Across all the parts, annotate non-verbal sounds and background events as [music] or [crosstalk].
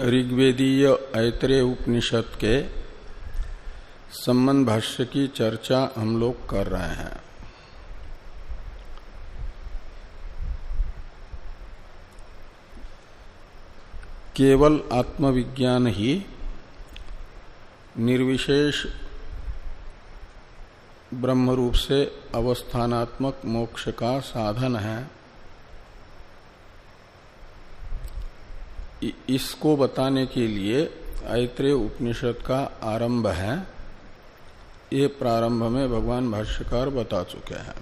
ऋग्वेदीय ऐत्रेय उपनिषद के संबंध भाष्य की चर्चा हम लोग कर रहे हैं। केवल आत्मविज्ञान ही निर्विशेष ब्रह्म रूप से अवस्थानात्मक मोक्ष का साधन है। इसको बताने के लिए ऐत्रेय उपनिषद का आरंभ है। ये प्रारंभ में भगवान भाष्यकार बता चुके हैं।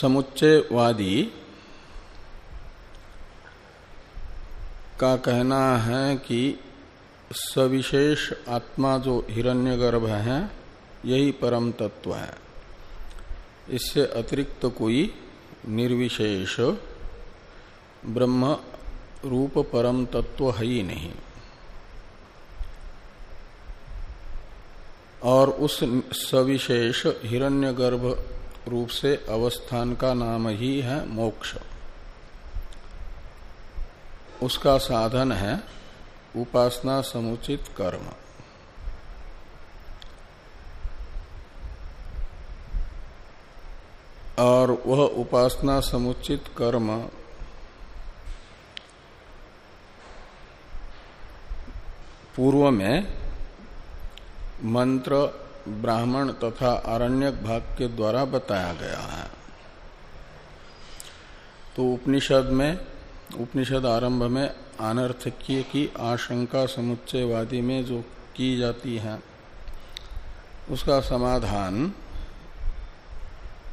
समुच्चयवादी का कहना है कि सविशेष आत्मा जो हिरण्यगर्भ है, यही परम तत्व है। इससे अतिरिक्त कोई निर्विशेष ब्रह्म रूप परम तत्व है ही नहीं। और उस सविशेष हिरण्यगर्भ रूप से अवस्थान का नाम ही है मोक्ष। उसका साधन है उपासना समुचित कर्म। और वह उपासना समुचित कर्म पूर्व में मंत्र ब्राह्मण तथा आरण्यक भाग के द्वारा बताया गया है। तो उपनिषद में, उपनिषद आरंभ में अनर्थक्य की आशंका समुच्चयवादी में जो की जाती है, उसका समाधान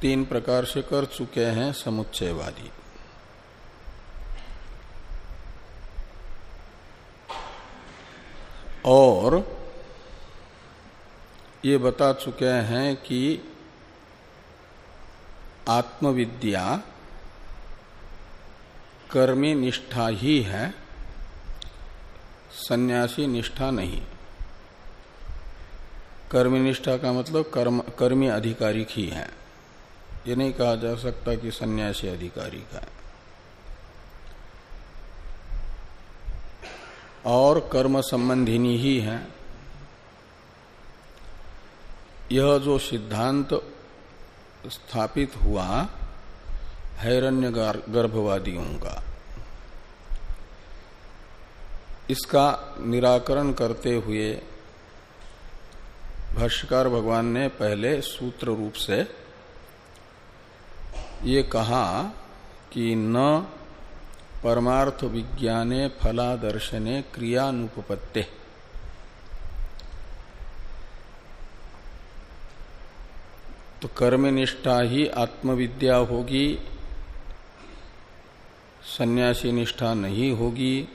तीन प्रकार से कर चुके हैं समुच्चयवादी। और ये बता चुके हैं कि आत्मविद्या कर्मी निष्ठा ही है, सन्यासी निष्ठा नहीं। कर्मी निष्ठा का मतलब कर्म, कर्मी अधिकारी ही है। ये नहीं कहा जा सकता कि सन्यासी अधिकारी का है। और कर्म संबंधिनी ही है। यह जो सिद्धांत स्थापित हुआ, हैरण्य गर्भवादियों का, इसका निराकरण करते हुए भाष्यकार भगवान ने पहले सूत्र रूप से ये कहा कि न परमार्थ विज्ञाने फलादर्शने क्रियानुपत्ते तो कर्म निष्ठा ही आत्मविद्या होगी, सन्यासी निष्ठा नहीं होगी,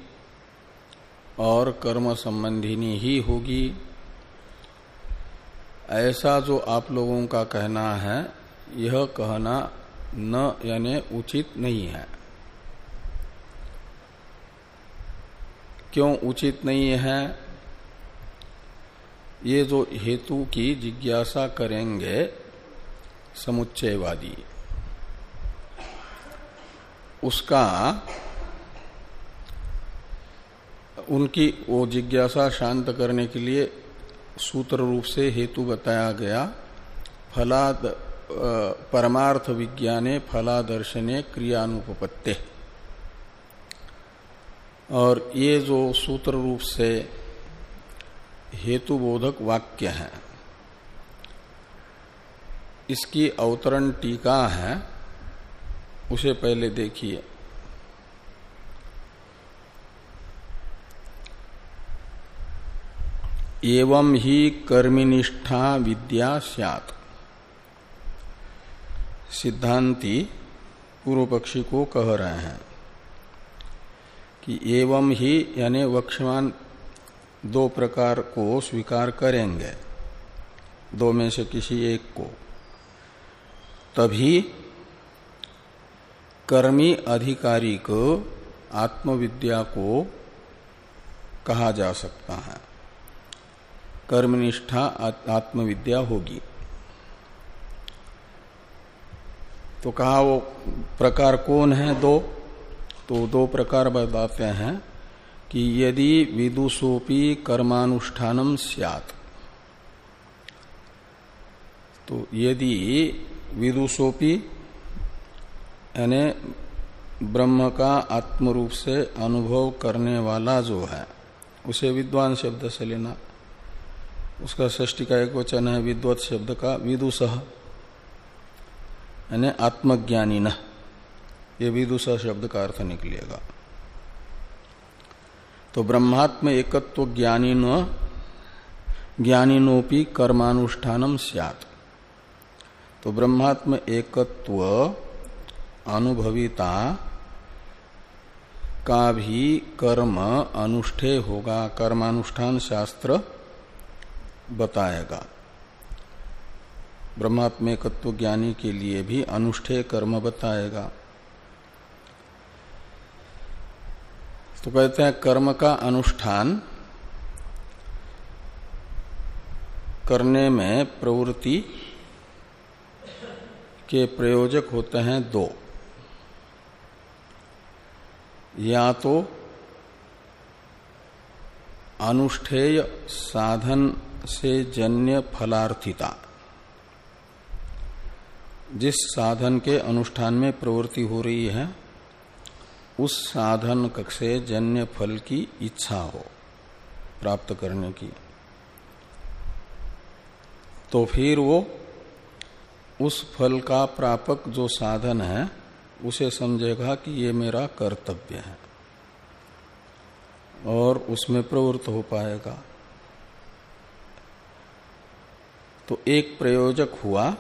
और कर्म संबंधिनी ही होगी। ऐसा जो आप लोगों का कहना है, यह कहना न यानी उचित नहीं है। क्यों उचित नहीं है? ये जो हेतु की जिज्ञासा करेंगे, समुच्चयवादी, उसका, उनकी वो जिज्ञासा शांत करने के लिए सूत्र रूप से हेतु बताया गया, फलाद परमार्थ विज्ञाने, फलादर्शने क्रियानुपत्ते और ये जो सूत्र रूप से हेतुबोधक वाक्य है, इसकी अवतरण टीका है, उसे पहले देखिए। एवं ही कर्मिनिष्ठा विद्या सियात। सिद्धांति पूर्व पक्षी को कह रहे हैं। कि एवं ही यानी वक्षमान दो प्रकार को स्वीकार करेंगे। दो में से किसी एक को। तभी कर्मी अधिकारी को, आत्मविद्या को कहा जा सकता है। कर्मनिष्ठा आत्मविद्या होगी। तो कहा वो प्रकार कौन है दो? तो दो प्रकार बताते हैं कि यदि विदुषोपी कर्मानुष्ठानम सियात। तो यदि विदुषोपी यानी ब्रह्म का आत्म रूप से अनुभव करने वाला जो है, उसे विद्वान शब्द से लेना। उसका ष्टी का एक वचन है, विद्वत शब्द का विदुष यानी आत्मज्ञानी न ये विदुष शब्द का अर्थ निकलेगा। तो ब्रह्मात्म एकत्व ज्ञानी न ज्ञानिनोपी कर्मानुष्ठानम सियात। तो ब्रह्मात्म एकत्व अनुभविता, का भी कर्म अनुष्ठे होगा, कर्मानुष्ठान शास्त्र बताएगा। ब्रह्मात्मेकत्व ज्ञानी के लिए भी अनुष्ठे कर्म बताएगा। तो कहते हैं कर्म का अनुष्ठान करने में प्रवृत्ति के प्रयोजक होते हैं दो। या तो अनुष्ठेय साधन से जन्य फलार्थिता, जिस साधन के अनुष्ठान में प्रवृत्ति हो रही है उस साधन से जन्य फल की इच्छा हो प्राप्त करने की। तो फिर वो उस फल का प्रापक जो साधन है, उसे समझेगा कि ये मेरा कर्तव्य है और उसमें प्रवृत्त हो पाएगा। तो एक प्रयोजक हुआ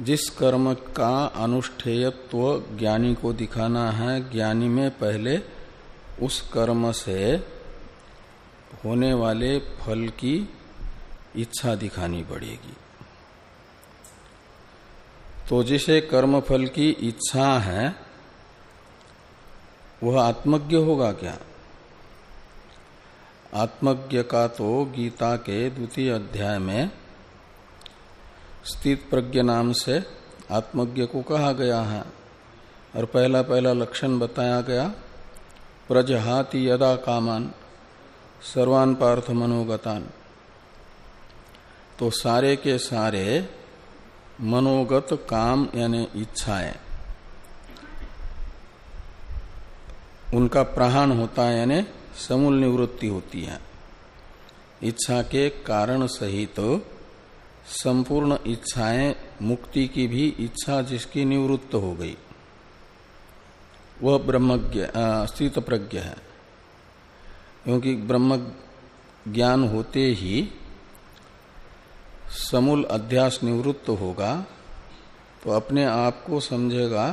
जिस कर्म का अनुष्ठेयत्व ज्ञानी को दिखाना है, ज्ञानी में पहले उस कर्म से होने वाले फल की इच्छा दिखानी पड़ेगी। तो जिसे कर्म फल की इच्छा है, वह आत्मज्ञ होगा क्या? आत्मज्ञ का तो गीता के द्वितीय अध्याय में स्थित प्रज्ञ नाम से आत्मज्ञ को कहा गया है। और पहला पहला लक्षण बताया गया, प्रजहाति यदा कामान, सर्वान पार्थ मनोगतान। तो सारे के सारे मनोगत काम यानी इच्छाएँ, उनका प्रहाण होता है यानी समूल निवृत्ति होती है। इच्छा के कारण सहित तो संपूर्ण इच्छाएँ मुक्ति की भी इच्छा जिसकी निवृत्त हो गई। वह ब्रह्मज्ञ स्थित प्रज्ञ है। क्योंकि ब्रह्म ज्ञान होते ही समूल अध्यास निवृत्त होगा तो अपने आप को समझेगा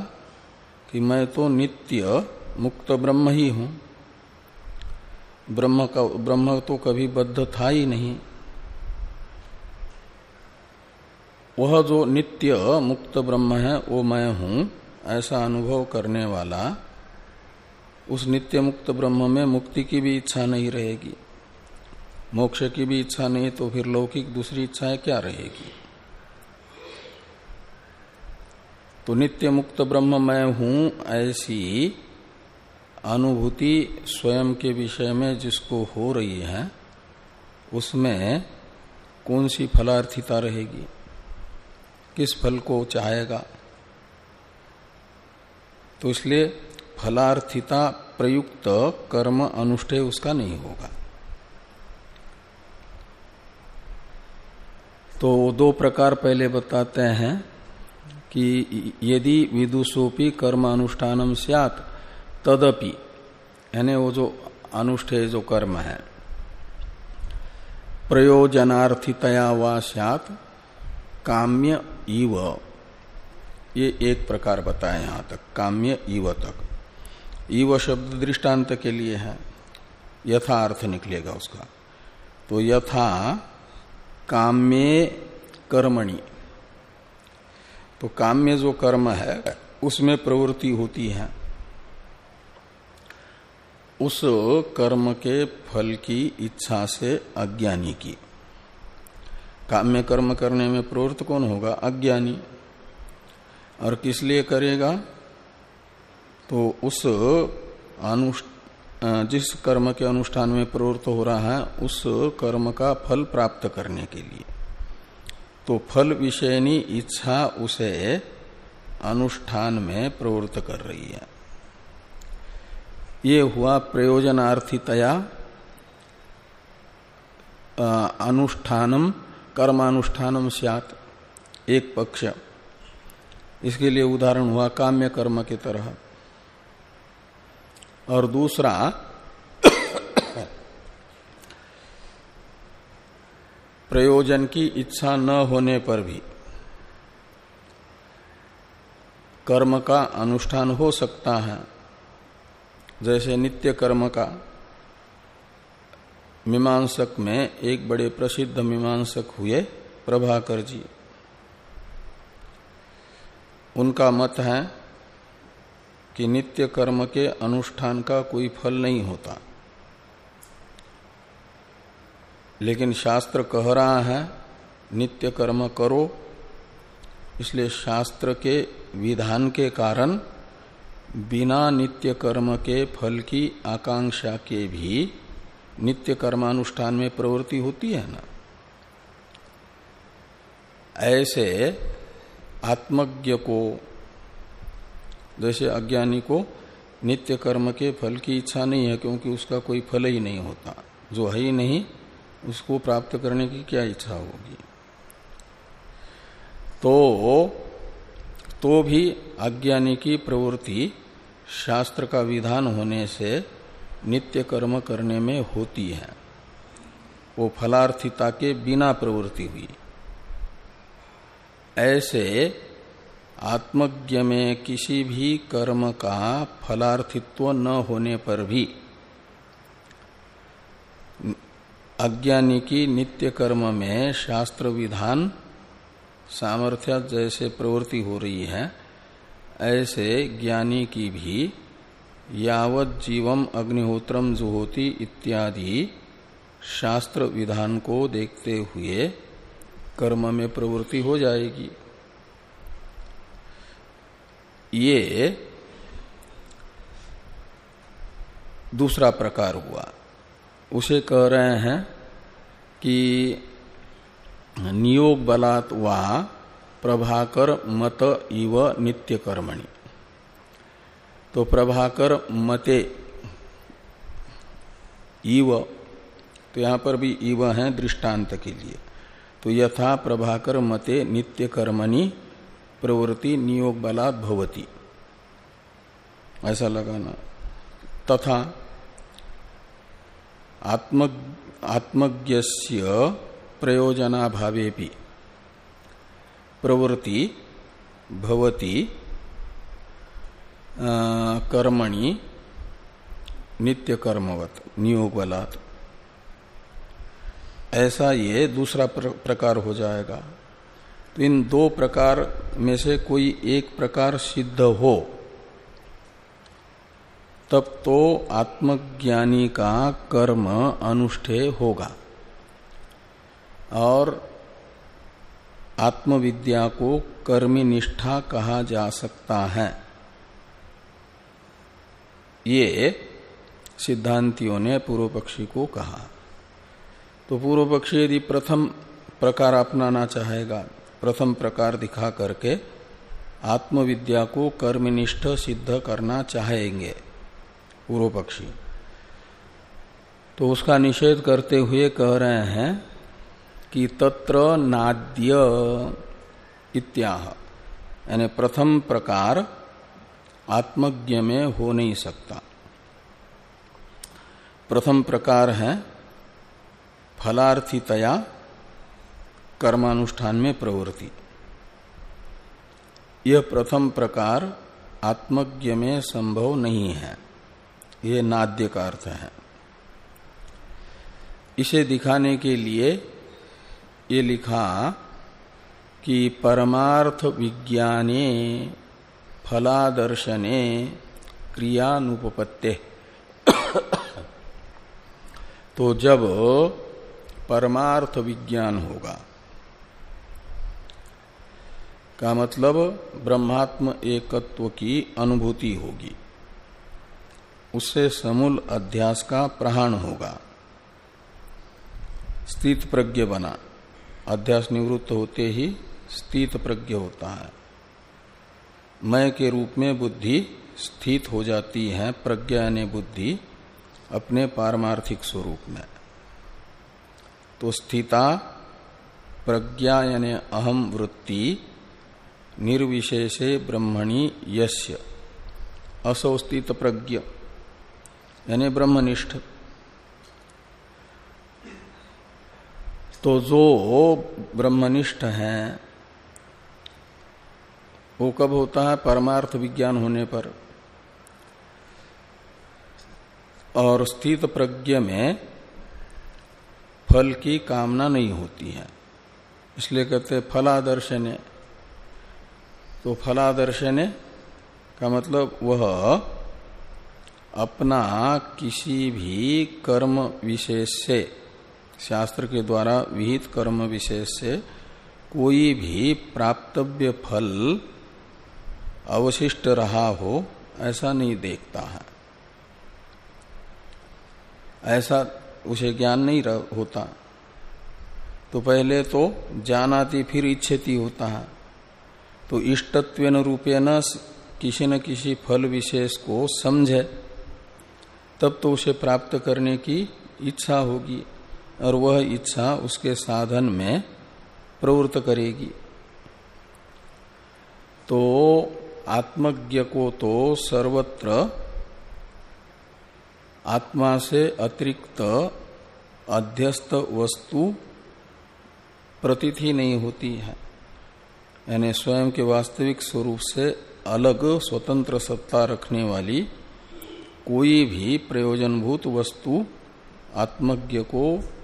कि मैं तो नित्य मुक्त ब्रह्म ही हूँ। ब्रह्म का, ब्रह्म तो कभी बद्ध था ही नहीं। वह जो नित्य मुक्त ब्रह्म है, वो मैं हूँ, ऐसा अनुभव करने वाला उस नित्य मुक्त ब्रह्म में मुक्ति की भी इच्छा नहीं रहेगी। मोक्ष की भी इच्छा नहीं तो फिर लौकिक दूसरी इच्छाएँ क्या रहेगी? तो नित्य मुक्त ब्रह्म मैं हूँ, ऐसी अनुभूति स्वयं के विषय में जिसको हो रही है, उसमें कौन सी फलार्थिता रहेगी? किस फल को चाहेगा? तो इसलिए फलार्थिता प्रयुक्त कर्म अनुष्ठेय उसका नहीं होगा। तो दो प्रकार पहले बताते हैं कि यदि विदुषोपी कर्म अनुष्ठानम सियात, तदपि, यानी वो जो अनुष्ठेय जो कर्म है, प्रयोजनार्थितया व सियात, काम्य इव। ये एक प्रकार बताए यहाँ तक, काम्य इव तक। इव शब्द दृष्टांत के लिए है, यथा अर्थ निकलेगा उसका। तो यथा काम्य कर्मणि। तो काम्य जो कर्म है, उसमें प्रवृत्ति होती है। उस कर्म के फल की इच्छा से अज्ञानी की। काम्य कर्म करने में प्रवृत्त कौन होगा? अज्ञानी। और किस लिए करेगा? तो उस जिस कर्म के अनुष्ठान में प्रवृत्त हो रहा है, उस कर्म का फल प्राप्त करने के लिए। तो फल विषयनी इच्छा उसे अनुष्ठान में प्रवृत्त कर रही है। ये हुआ प्रयोजनार्थितया अनुष्ठानम कर्मानुष्ठानम सियात। एक पक्ष। इसके लिए उदाहरण हुआ काम्य कर्म की तरह। और दूसरा, प्रयोजन की इच्छा न होने पर भी कर्म का अनुष्ठान हो सकता है। जैसे नित्य कर्म का मीमांसक में एक बड़े प्रसिद्ध मीमांसक हुए प्रभाकर जी। उनका मत है कि नित्य कर्म के अनुष्ठान का कोई फल नहीं होता। लेकिन शास्त्र कह रहा है, नित्य कर्म करो, इसलिए शास्त्र के विधान के कारण बिना नित्य कर्म के फल की आकांक्षा के भी नित्य कर्मानुष्ठान में प्रवृत्ति होती है ना? ऐसे आत्मज्ञ को, जैसे अज्ञानी को नित्य कर्म के फल की इच्छा नहीं है क्योंकि उसका कोई फल ही नहीं होता। जो है ही नहीं, उसको प्राप्त करने की क्या इच्छा होगी? तो तो भी अज्ञानी की प्रवृत्ति शास्त्र का विधान होने से नित्य कर्म करने में होती है। वो फलार्थिता के बिना प्रवृत्ति हुई। ऐसे आत्मज्ञ में किसी भी कर्म का फलार्थित्व न होने पर भी अज्ञानी की नित्य कर्म में शास्त्र विधान, सामर्थ्य जैसे प्रवृत्ति हो रही है, ऐसे ज्ञानी की भी यावत जीवम अग्निहोत्रम जुहोती इत्यादि शास्त्र विधान को देखते हुए कर्म में प्रवृत्ति हो जाएगी। ये दूसरा प्रकार हुआ। उसे कह रहे हैं कि नियोग बलात् प्रभाकर मत इव नित्य कर्मणि तो प्रभाकर मते इव तो यहाँ पर भी इव है दृष्टांत के लिए। तो यथा प्रभाकर मते नित्य कर्मणि प्रवृत्ति नियोग बलात् भवती। ऐसा लगाना। तथा आत्म आत्मज्ञस्य प्रयोजनाभावे भी प्रवृत्ति भवती कर्मणि नित्य कर्मवत नियोग बलात् ऐसा ये दूसरा प्रकार हो जाएगा। तो इन दो प्रकार में से कोई एक प्रकार सिद्ध हो, तब तो आत्मज्ञानी का कर्म अनुष्ठेय होगा। और आत्मविद्या को कर्मी निष्ठा कहा जा सकता है। ये सिद्धांतियों ने पूर्व पक्षी को कहा। तो पूर्व पक्षी यदि प्रथम प्रकार अपनाना चाहेगा, प्रथम प्रकार दिखा करके आत्मविद्या को कर्मनिष्ठ सिद्ध करना चाहेंगे पूर्व पक्षी तो उसका निषेध करते हुए कह रहे हैं कि तत्र नाद्य इत्याह, यानी प्रथम प्रकार आत्मज्ञ में हो नहीं सकता। प्रथम प्रकार है फलार्थितया कर्मानुष्ठान में प्रवृत्ति। यह प्रथम प्रकार आत्मज्ञ में संभव नहीं है। यह नाद्य का अर्थ है। इसे दिखाने के लिए ये लिखा कि परमार्थ विज्ञाने फलादर्शने क्रियानुपत्ते तो जब परमार्थ विज्ञान होगा, का मतलब ब्रह्मात्म एकत्व की अनुभूति होगी, उससे समूल अध्यास का प्रहाण होगा। स्थित प्रज्ञ बना, अध्यास निवृत्त होते ही स्थित प्रज्ञ होता है। मय के रूप में बुद्धि स्थित हो जाती है, प्रज्ञा यानी बुद्धि अपने पारमार्थिक स्वरूप में। तो स्थिता, प्रज्ञा यानी अहम वृत्ति, निर्विशेषे ब्रह्मणी यस्य असौस्थित प्रज्ञ, यानी ब्रह्मनिष्ठ। तो जो ब्रह्मनिष्ठ है वो कब होता है? परमार्थ विज्ञान होने पर। और स्थित प्रज्ञ में फल की कामना नहीं होती है। इसलिए कहते फलादर्शने। तो फलादर्शने का मतलब वह अपना किसी भी कर्म विशेष से, शास्त्र के द्वारा विहित कर्म विशेष से कोई भी प्राप्तव्य फल अवशिष्ट रहा हो, ऐसा नहीं देखता है। ऐसा उसे ज्ञान नहीं होता। तो पहले तो जानाती फिर इच्छती होता है। तो इष्टत्व रूपे न किसी न किसी फल विशेष को समझे, तब तो उसे प्राप्त करने की इच्छा होगी, और वह इच्छा उसके साधन में प्रवृत्त करेगी। तो आत्मज्ञ को तो सर्वत्र आत्मा से अतिरिक्त अध्यस्त वस्तु प्रतीत नहीं होती है। यानी स्वयं के वास्तविक स्वरूप से अलग स्वतंत्र सत्ता रखने वाली कोई भी प्रयोजनभूत वस्तु आत्मज्ञ को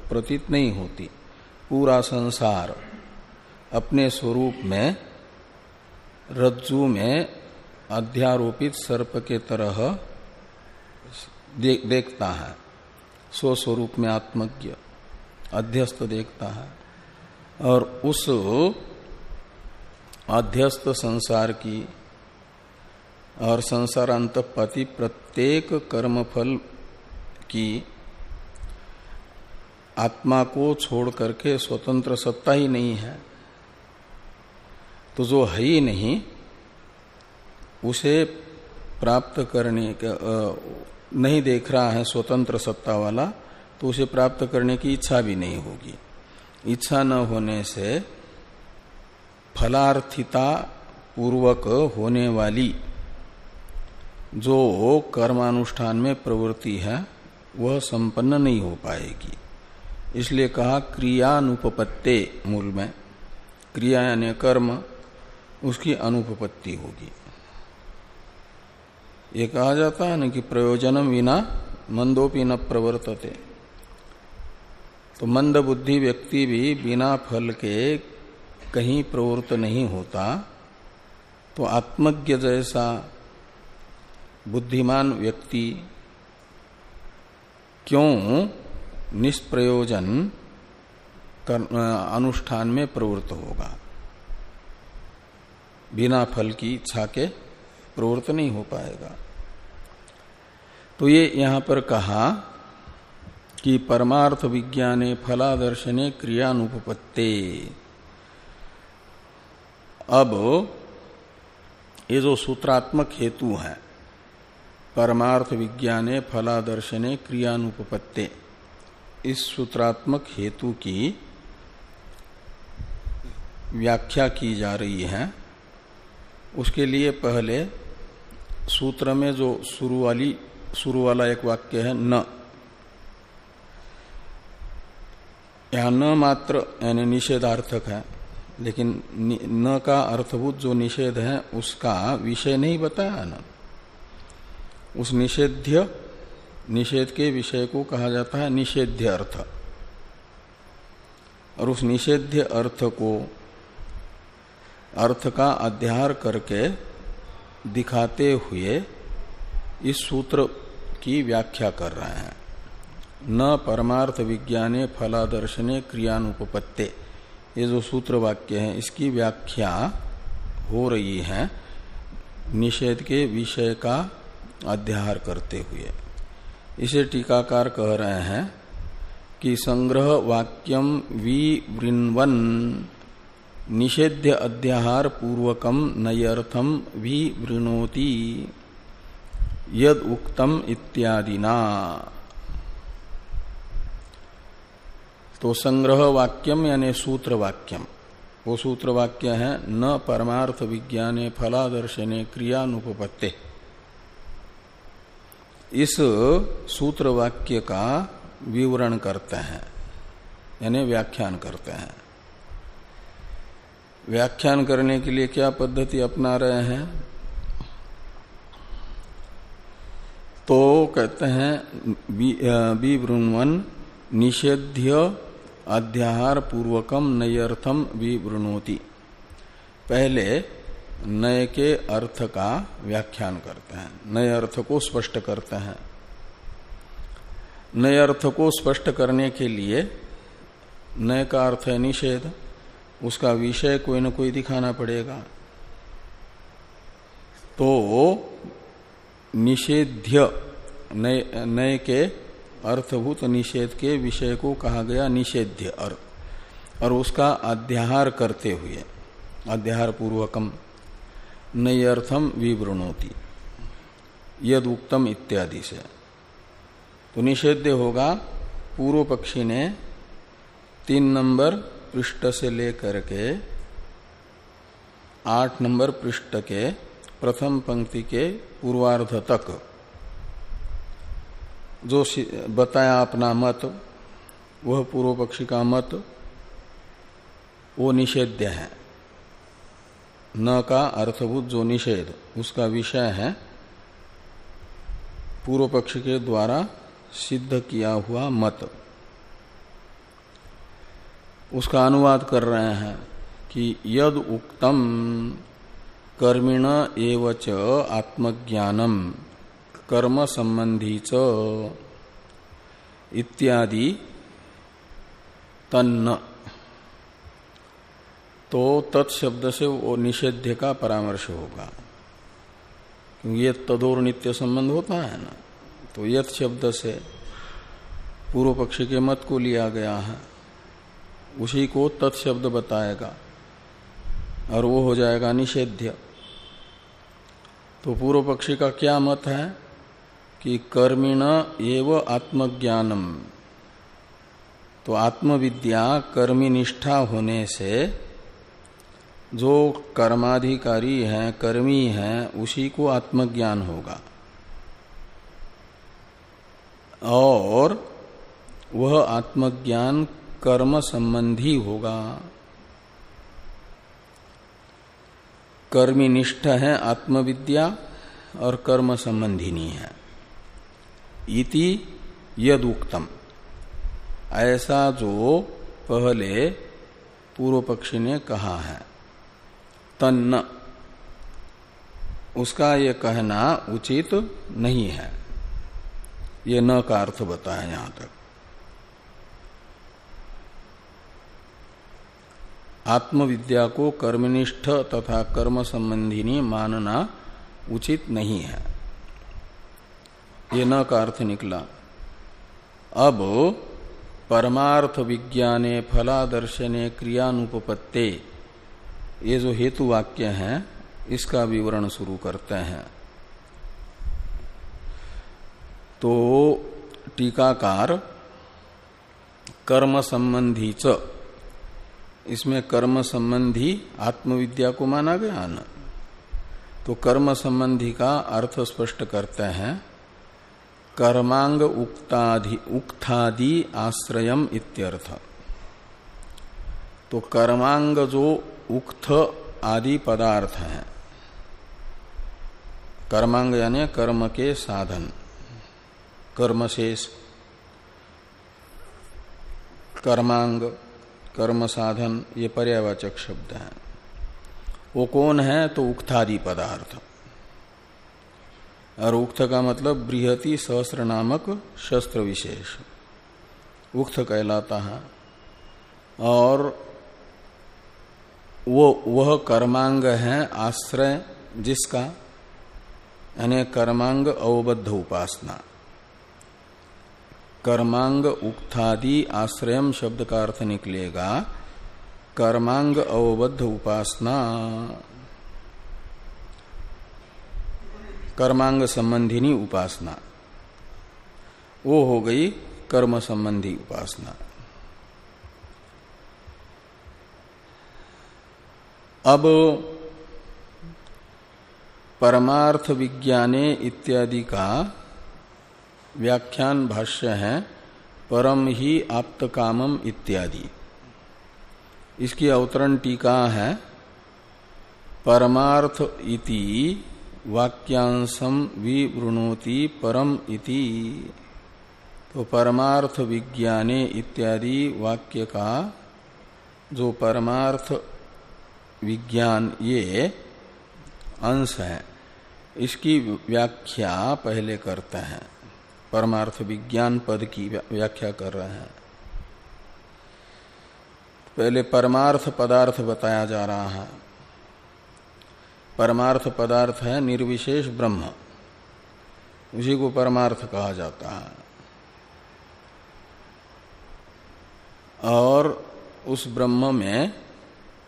प्रतीत नहीं होती। पूरा संसार अपने स्वरूप में रज्जु में अध्यारोपित सर्प के तरह दे, देखता है। स्वस्वरूप में आत्मज्ञ अध्यस्त देखता है। और उस अध्यस्त संसार की और संसार अंतपति प्रत्येक कर्मफल की आत्मा को छोड़ करके स्वतंत्र सत्ता ही नहीं है। तो जो है ही नहीं, उसे प्राप्त करने का नहीं देख रहा है स्वतंत्र सत्ता वाला तो उसे प्राप्त करने की इच्छा भी नहीं होगी। इच्छा न होने से फलार्थिता पूर्वक होने वाली जो कर्मानुष्ठान में प्रवृत्ति है, वह संपन्न नहीं हो पाएगी। इसलिए कहा क्रियानुपपत्ते मूल में, क्रिया यानी कर्म उसकी अनुपपत्ति होगी। ये कहा जाता है ना कि प्रयोजनम विना मंदोपि न प्रवर्तते। तो मंद बुद्धि व्यक्ति भी बिना फल के कहीं प्रवृत्त नहीं होता तो आत्मज्ञ जैसा बुद्धिमान व्यक्ति क्यों निष्प्रयोजन अनुष्ठान में प्रवृत्त होगा? बिना फल की इच्छा के प्रवृत्त नहीं हो पाएगा। तो ये यहाँ पर कहा कि परमार्थ विज्ञाने फलादर्शने क्रियानुपत्ते अब ये जो सूत्रात्मक हेतु है, परमार्थ विज्ञाने फलादर्शने क्रियानुपत्ते इस सूत्रात्मक हेतु की व्याख्या की जा रही है। उसके लिए पहले सूत्र में जो शुरू वाली, शुरू वाला एक वाक्य है न। न मात्र यानी निषेधार्थक है, लेकिन न का अर्थभूत जो निषेध है, उसका विषय नहीं बताया न। उस निषेध्य, निषेध के विषय को कहा जाता है निषेध्य अर्थ। और उस निषेध्य अर्थ को अर्थ का अध्यार करके दिखाते हुए इस सूत्र की व्याख्या कर रहे हैं। न परमार्थ विज्ञाने फलादर्शने क्रियानुपत्ते ये जो सूत्र वाक्य है, इसकी व्याख्या हो रही है निषेध के विषय का अध्याहार करते हुए। इसे टीकाकार कह रहे हैं कि संग्रह वाक्यम विवृन्वन निषेध्य अध्याहार पूर्वकम नयर्थम विवृणोति यद उक्तम इत्यादिना। तो संग्रह वाक्यम यानी सूत्र वाक्यम वो सूत्र वाक्य है, न परमार्थ विज्ञाने फलादर्शने क्रियानुपत्ते इस सूत्र वाक्य का विवरण करते हैं, यानी व्याख्यान करते हैं। व्याख्यान करने के लिए क्या पद्धति अपना रहे हैं? तो कहते हैं विवृणवन निषेध्य अध्याहार पूर्वकम नयर्थम विवृणोति। पहले नय के अर्थ का व्याख्यान करते हैं। नए अर्थ को स्पष्ट करते हैं। नए अर्थ को स्पष्ट करने के लिए नय का अर्थ है निषेध। उसका विषय कोई न कोई दिखाना पड़ेगा। तो निषेध्य नए नए के अर्थभूत निषेध के विषय को कहा गया निषेध्य अर्थ और उसका अध्याहार करते हुए अध्याहार पूर्वकम नयर्थम विवृणोति यद उक्तम इत्यादि से। तो निषेध्य होगा पूर्व पक्षी ने तीन नंबर पृष्ठ से लेकर के आठ नंबर पृष्ठ के प्रथम पंक्ति के पूर्वार्ध तक, जो बताया अपना मत, वह पूर्व पक्षी का मत, वो निषेध्य है। न का अर्थभूत जो निषेध, उसका विषय है, पूर्व पक्ष के द्वारा सिद्ध किया हुआ मत। उसका अनुवाद कर रहे हैं कि यद उक्तम कर्मिण एवच आत्मज्ञानम, कर्म संबंधी च इत्यादि तन्न। तो तत्शब्द से वो निषेध्य का परामर्श होगा। क्योंकि ये तदोर नित्य संबंध होता है ना तो यथ शब्द से पूर्व पक्षी के मत को लिया गया है। उसी को तत्शब्द बताएगा और वो हो जाएगा निषेध्य। तो पूर्व पक्षी का क्या मत है कि कर्मिण एव आत्मज्ञानम? तो आत्मविद्या कर्मी निष्ठा होने से जो कर्माधिकारी है, कर्मी है, उसी को आत्मज्ञान होगा। और वह आत्मज्ञान कर्म संबंधी होगा। कर्मी निष्ठ है, आत्मविद्या और कर्म संबंधिनी है। इति यदुक्तम। ऐसा जो पहले पूर्व पक्षी ने कहा है। तन्न। उसका ये कहना उचित नहीं है। ये न का अर्थ बताया यहाँ तक। आत्मविद्या को कर्मनिष्ठ तथा कर्म संबंधिनी मानना उचित नहीं है। ये न का अर्थ निकला। अब परमार्थ विज्ञाने फलादर्शने क्रियानुपत्ते ये जो हेतु वाक्य है, इसका विवरण शुरू करते हैं। तो टीकाकार कर्म संबंधी च इसमें कर्म संबंधी आत्मविद्या को माना गया न? तो कर्म संबंधी का अर्थ स्पष्ट करते हैं, कर्मांग उक्तादि आश्रयम इत्यर्थ। तो कर्मांग जो उक्त आदि पदार्थ है, कर्मांग यानी कर्म के साधन, कर्मशेष, कर्मांग कर्म साधन ये पर्यावाचक शब्द है। वो कौन है? तो उक्तादि पदार्थ। और उक्त का मतलब बृहति सहस्र नामक शस्त्र विशेष। उक्त कहलाता है। और वो, वह कर्मांग है, आश्रय जिसका, यानी कर्मांग अवबद्ध उपासना। कर्मांग उक्थादि आश्रयम शब्द का अर्थ निकलेगा। कर्मांग अवबद्ध उपासना। कर्मांग संबंधिनी उपासना। वो हो गई कर्म संबंधी उपासना। अब परमार्थ विज्ञाने इत्यादि का व्याख्यान भाष्य है, परम ही आप्त कामम इत्यादि। इसकी अवतरण टीका है, परमार्थ इति वाक्यांशम विवृणोति परम इति। तो परमार्थ विज्ञाने इत्यादि वाक्य का जो परमार्थ विज्ञान ये अंश है, इसकी व्याख्या पहले करते हैं। परमार्थ विज्ञान पद की व्याख्या कर रहे हैं। पहले परमार्थ पदार्थ बताया जा रहा है। परमार्थ पदार्थ है निर्विशेष ब्रह्म। उसी को परमार्थ कहा जाता है। और उस ब्रह्म में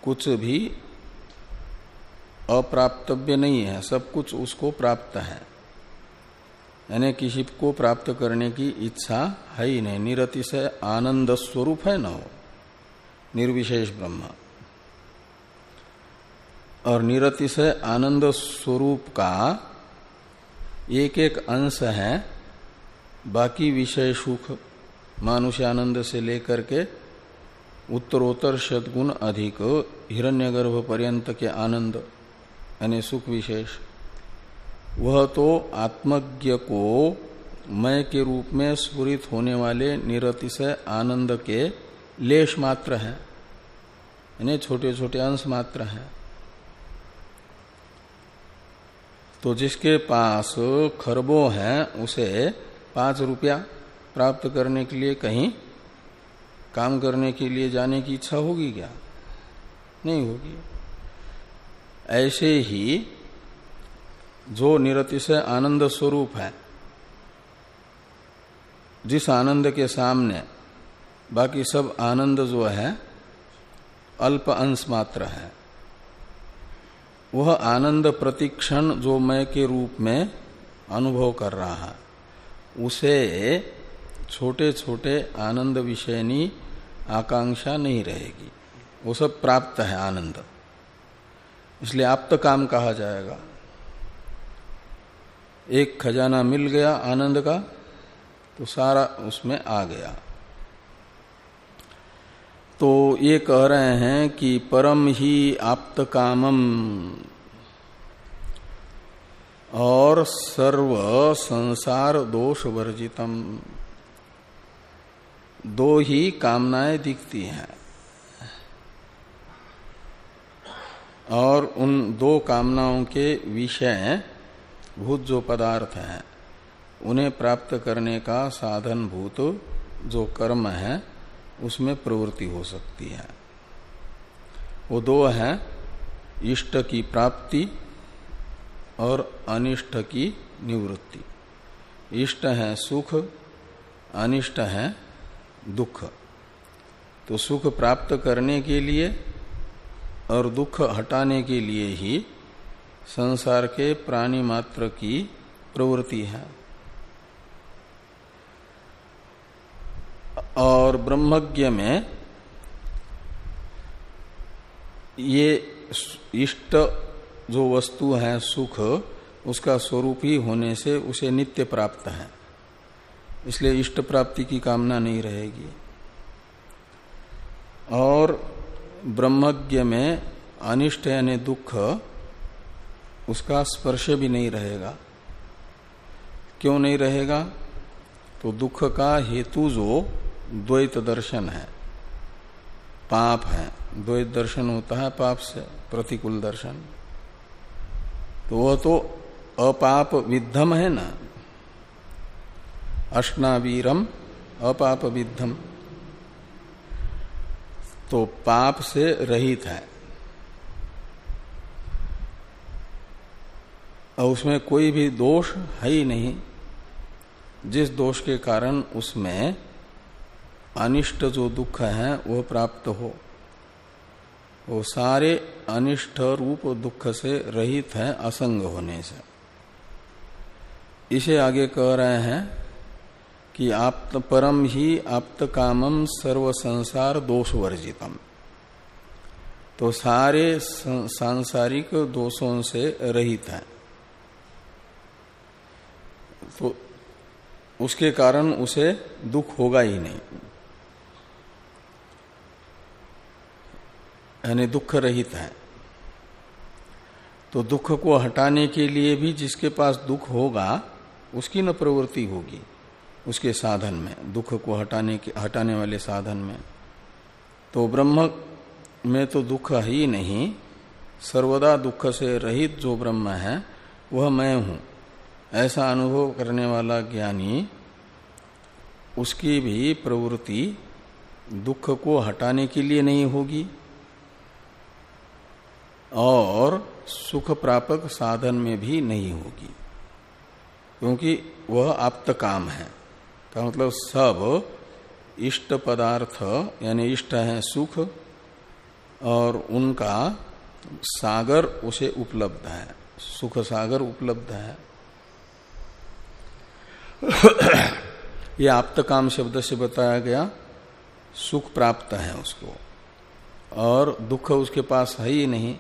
कुछ भी अप्राप्तव्य नहीं है, सब कुछ उसको प्राप्त है। यानी किसी को प्राप्त करने की इच्छा है ही नहीं। निरति से आनंद स्वरूप है ना निर्विशेष ब्रह्म। और निरति से आनंद स्वरूप का एक एक अंश है। बाकी विषय सुख मानुष आनंद से लेकर के उत्तरोत्तर शतगुण अधिक, हिरण्यगर्भ पर्यंत के आनंद, यानी सुख विशेष। वह तो आत्मज्ञ को मय के रूप में स्फुरित होने वाले निरतिशय आनंद के लेश मात्र है। यानी छोटे छोटे अंश मात्र हैं। तो जिसके पास खरबों हैं, उसे पाँच रुपया प्राप्त करने के लिए कहीं, काम करने के लिए जाने की इच्छा होगी क्या? नहीं होगी। ऐसे ही जो निरतिशय आनंद स्वरूप है, जिस आनंद के सामने बाकी सब आनंद जो है, अल्प अंश मात्र है। वह आनंद प्रतिक्षण जो मैं के रूप में अनुभव कर रहा है, उसे छोटे छोटे आनंद विषयनी आकांक्षा नहीं रहेगी। वो सब प्राप्त है आनंद। इसलिए आप्त काम कहा जाएगा। एक खजाना मिल गया आनंद का तो सारा उसमें आ गया। तो ये कह रहे हैं कि परम ही आप्त कामम और सर्व संसार दोष वर्जितम। दो ही कामनाएँ दिखती हैं। और उन दो कामनाओं के विषय भूत जो पदार्थ हैं, उन्हें प्राप्त करने का साधन भूत जो कर्म है, उसमें प्रवृत्ति हो सकती है। वो दो है, इष्ट की प्राप्ति और अनिष्ट की निवृत्ति। इष्ट है सुख, अनिष्ट है दुख। तो सुख प्राप्त करने के लिए और दुख हटाने के लिए ही संसार के प्राणी मात्र की प्रवृत्ति है। और ब्रह्मज्ञ में ये इष्ट जो वस्तु है, सुख, उसका स्वरूप ही होने से उसे नित्य प्राप्त है। इसलिए इष्ट प्राप्ति की कामना नहीं रहेगी। और ब्रह्मज्ञ में अनिष्ट यानी दुख उसका स्पर्श भी नहीं रहेगा। क्यों नहीं रहेगा? तो दुख का हेतु जो द्वैत दर्शन है। पाप है। द्वैत दर्शन होता है पाप से, प्रतिकूल दर्शन। तो वह तो अपाप विद्धम है ना? अष्टावीरम अपाप विद्धम। तो पाप से रहित है। और उसमें कोई भी दोष है ही नहीं। जिस दोष के कारण उसमें अनिष्ट जो दुख है वह प्राप्त हो। वो सारे अनिष्ट रूप दुख से रहित है, असंग होने से। इसे आगे कह रहे हैं कि आप परम ही आप्त कामम सर्व संसार दोष वर्जितम। तो सारे सांसारिक दोषों से रहित है। तो उसके कारण उसे दुख होगा ही नहीं। यानी दुख रहित है। तो दुख को हटाने के लिए भी जिसके पास दुख होगा, उसकी न प्रवृत्ति होगी उसके साधन में, दुख को हटाने के, हटाने वाले साधन में। तो ब्रह्म में तो दुख ही नहीं, सर्वदा दुख से रहित जो ब्रह्म है, वह मैं हूँ। ऐसा अनुभव करने वाला ज्ञानी, उसकी भी प्रवृत्ति दुख को हटाने के लिए नहीं होगी और सुख प्रापक साधन में भी नहीं होगी, क्योंकि वह आप्त काम है। का मतलब सब इष्ट पदार्थ, यानी इष्ट है सुख, और उनका सागर उसे उपलब्ध है, सुख सागर उपलब्ध है। [coughs] यह आप्त काम शब्द से बताया गया, सुख प्राप्त है उसको। और दुख उसके पास है ही नहीं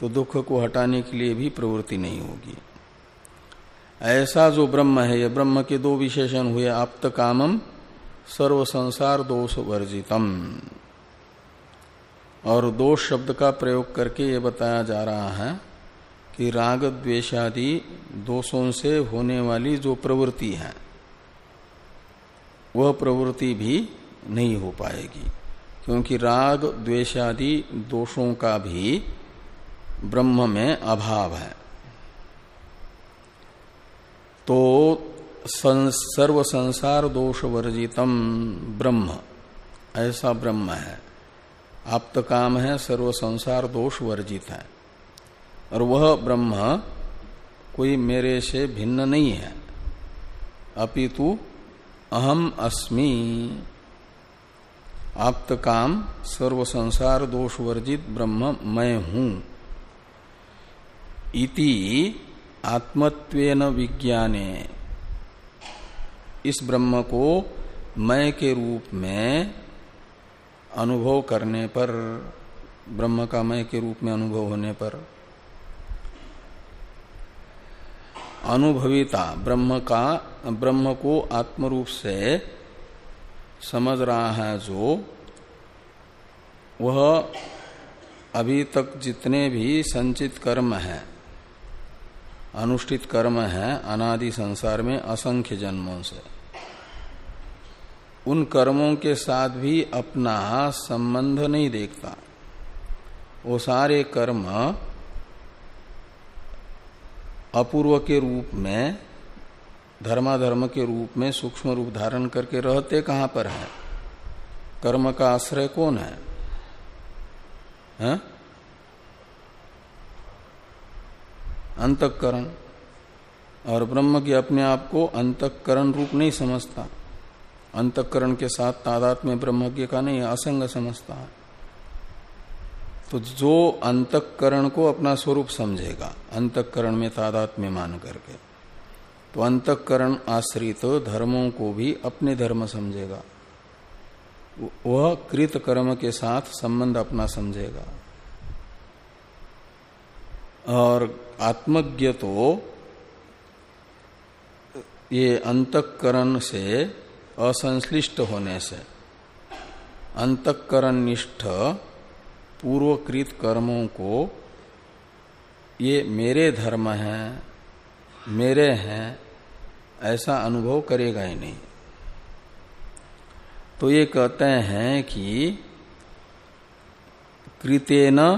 तो दुख को हटाने के लिए भी प्रवृत्ति नहीं होगी। ऐसा जो ब्रह्म है, ये ब्रह्म के दो विशेषण हुए आप्त कामम सर्व संसार दोष वर्जितम। और दोष शब्द का प्रयोग करके ये बताया जा रहा है कि राग द्वेषादि दोषों से होने वाली जो प्रवृत्ति है, वह प्रवृत्ति भी नहीं हो पाएगी। क्योंकि राग द्वेषादि दोषों का भी ब्रह्म में अभाव है। तो सर्व संसार दोष वर्जितम ब्रह्म, ऐसा ब्रह्म है। आप तो काम है, सर्व संसार दोष वर्जित है। और वह ब्रह्म कोई मेरे से भिन्न नहीं है। अपितु अहम अस्मि। आप्त काम, सर्व संसार दोष वर्जित ब्रह्म मैं हूँ। इति आत्मत्वेन विज्ञाने। इस ब्रह्म को मैं के रूप में अनुभव करने पर, ब्रह्म का मय के रूप में अनुभव होने पर अनुभविता, ब्रह्म का, ब्रह्म को आत्म रूप से समझ रहा है जो, वह अभी तक जितने भी संचित कर्म हैं, अनुष्ठित कर्म है, अनादि संसार में असंख्य जन्मों से, उन कर्मों के साथ भी अपना संबंध नहीं देखता। वो सारे कर्म अपूर्व के रूप में धर्माधर्म के रूप में सूक्ष्म रूप धारण करके रहते कहाँ पर है? कर्म का आश्रय कौन है, है? अंतकरण। और ब्रह्म की अपने आप को अंतकरण रूप नहीं समझता। अंतकरण के साथ तादात में ब्रह्मज्ञ का नहीं असंग समझता। है तो जो अंतकरण को अपना स्वरूप समझेगा, अंतकरण में तादात में मान करके तो अंतकरण आश्रित धर्मों को भी अपने धर्म समझेगा। वह कृत कर्म के साथ संबंध अपना समझेगा। और आत्मज्ञ तो ये अंतकरण से असंश्लिष्ट होने से अंतकरण निष्ठ पूर्वकृत कर्मों को, ये मेरे धर्म हैं, मेरे हैं, ऐसा अनुभव करेगा ही नहीं। तो ये कहते हैं कि कृतेन